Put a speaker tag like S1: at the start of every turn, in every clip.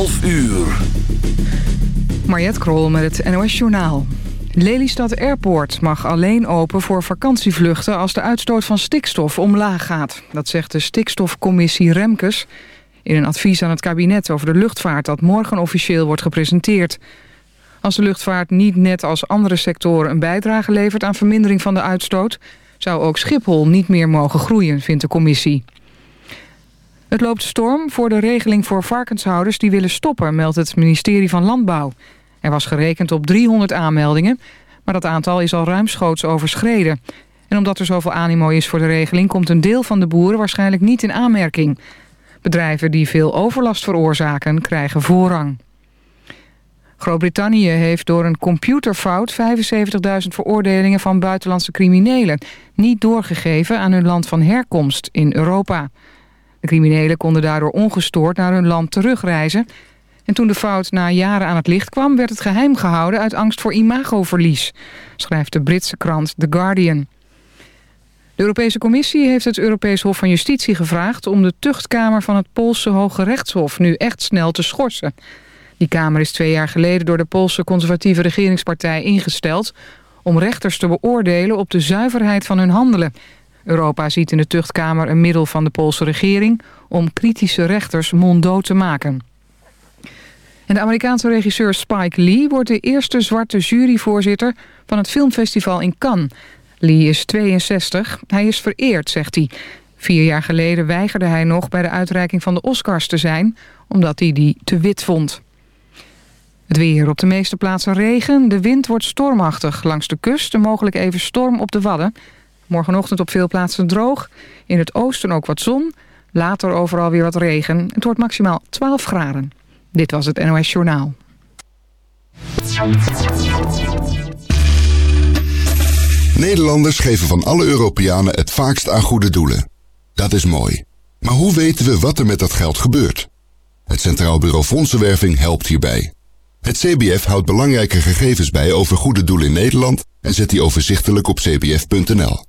S1: 12 uur.
S2: Mariette Krol met het NOS Journaal. Lelystad Airport mag alleen open voor vakantievluchten... als de uitstoot van stikstof omlaag gaat. Dat zegt de stikstofcommissie Remkes... in een advies aan het kabinet over de luchtvaart... dat morgen officieel wordt gepresenteerd. Als de luchtvaart niet net als andere sectoren... een bijdrage levert aan vermindering van de uitstoot... zou ook Schiphol niet meer mogen groeien, vindt de commissie. Het loopt storm voor de regeling voor varkenshouders die willen stoppen, meldt het ministerie van Landbouw. Er was gerekend op 300 aanmeldingen, maar dat aantal is al ruimschoots overschreden. En omdat er zoveel animo is voor de regeling... komt een deel van de boeren waarschijnlijk niet in aanmerking. Bedrijven die veel overlast veroorzaken krijgen voorrang. Groot-Brittannië heeft door een computerfout 75.000 veroordelingen van buitenlandse criminelen niet doorgegeven aan hun land van herkomst in Europa. De criminelen konden daardoor ongestoord naar hun land terugreizen. En toen de fout na jaren aan het licht kwam... werd het geheim gehouden uit angst voor imagoverlies... schrijft de Britse krant The Guardian. De Europese Commissie heeft het Europees Hof van Justitie gevraagd... om de tuchtkamer van het Poolse Hoge Rechtshof nu echt snel te schorsen. Die kamer is twee jaar geleden door de Poolse conservatieve regeringspartij ingesteld... om rechters te beoordelen op de zuiverheid van hun handelen... Europa ziet in de tuchtkamer een middel van de Poolse regering... om kritische rechters monddood te maken. En de Amerikaanse regisseur Spike Lee wordt de eerste zwarte juryvoorzitter... van het filmfestival in Cannes. Lee is 62. Hij is vereerd, zegt hij. Vier jaar geleden weigerde hij nog bij de uitreiking van de Oscars te zijn... omdat hij die te wit vond. Het weer op de meeste plaatsen regen. De wind wordt stormachtig langs de kust. En mogelijk even storm op de Wadden... Morgenochtend op veel plaatsen droog. In het oosten ook wat zon. Later overal weer wat regen. Het wordt maximaal 12 graden. Dit was het NOS Journaal.
S3: Nederlanders geven van alle Europeanen het vaakst aan goede doelen. Dat is mooi. Maar hoe weten we wat er met dat geld gebeurt? Het Centraal Bureau Fondsenwerving helpt hierbij. Het CBF houdt belangrijke gegevens bij over goede doelen in Nederland en zet die overzichtelijk op cbf.nl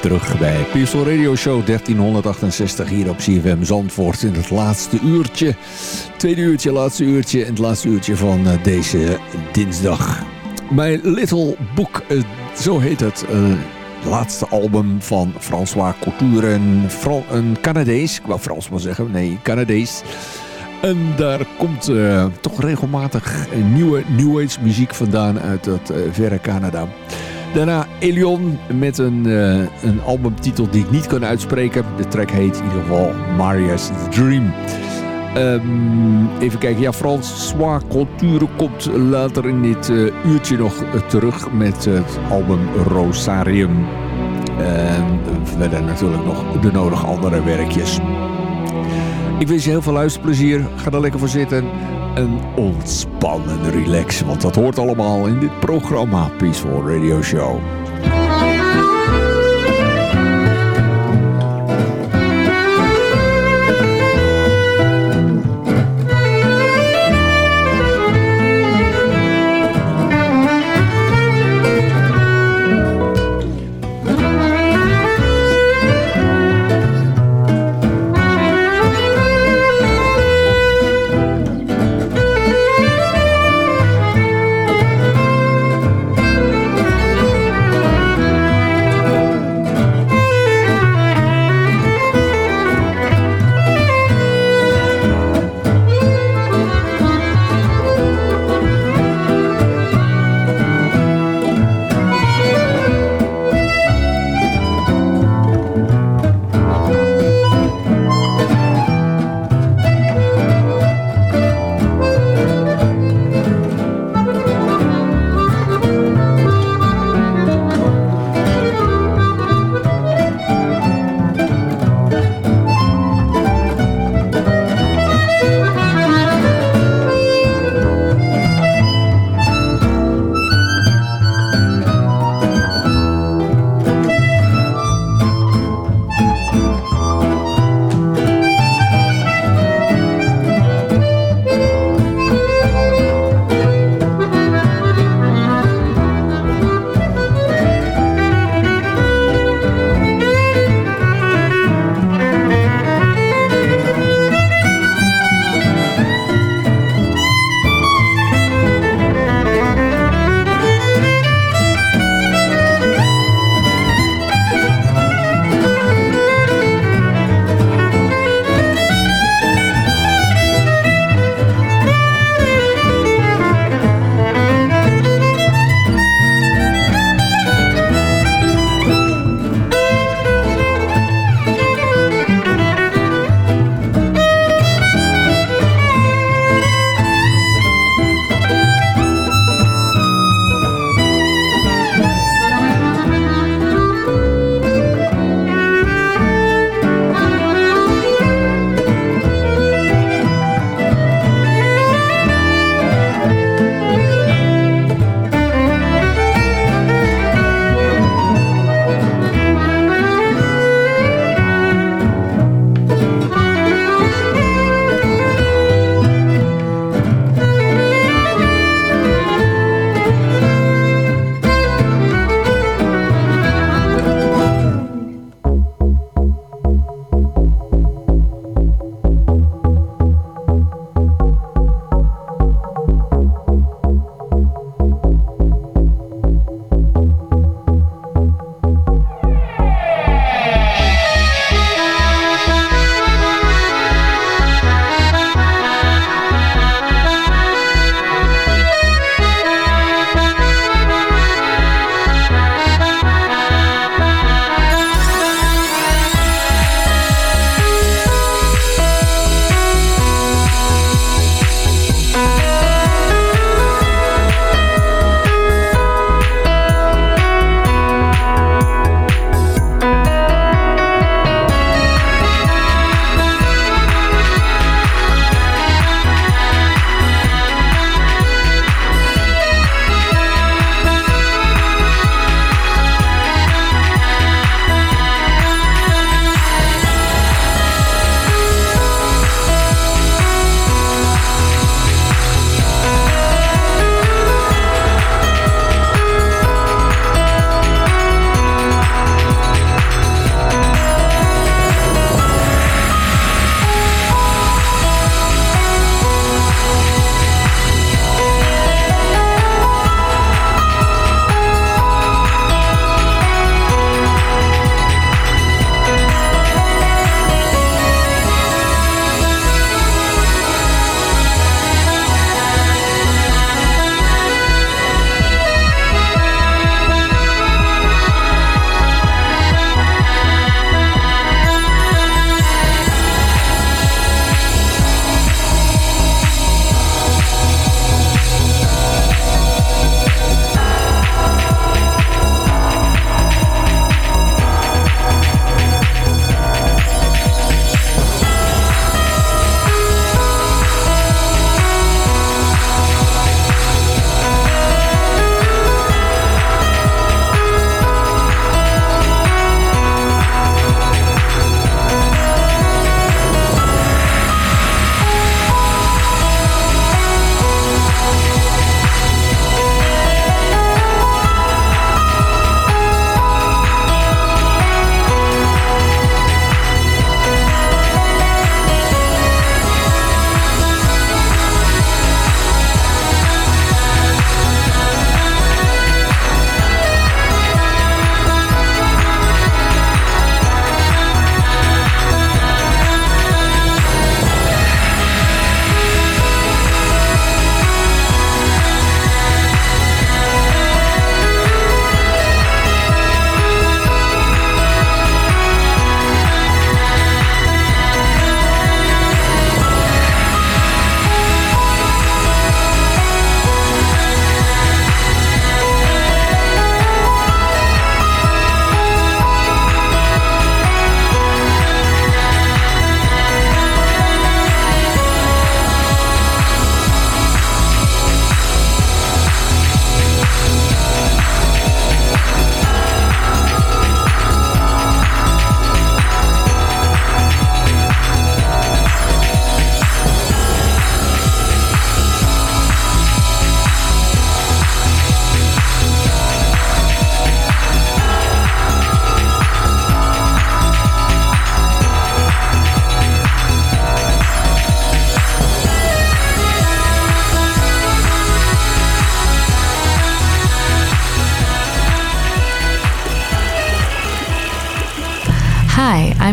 S4: Terug bij Peaceful Radio Show 1368 hier op CFM Zandvoort in het laatste uurtje. Tweede uurtje, laatste uurtje en het laatste uurtje van eh, deze dinsdag. My Little Book, eh, zo heet het. Uh, laatste album van François Couture, een, een Canadees. Ik wou Frans maar zeggen, nee, Canadees. En daar komt toch regelmatig nieuwe New Age muziek vandaan uit dat verre Canada. Daarna Elion met een, uh, een albumtitel die ik niet kan uitspreken. De track heet in ieder geval Maria's Dream. Um, even kijken, ja, François Culture komt later in dit uh, uurtje nog uh, terug met het album Rosarium. En verder natuurlijk nog de nodige andere werkjes. Ik wens je heel veel luisterplezier. Ga er lekker voor zitten en ontspannen relaxen. Want dat hoort allemaal in dit programma Peaceful Radio Show.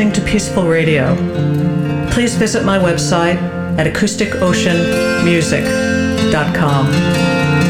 S5: Listening to Peaceful Radio. Please visit my website at acousticoceanmusic.com.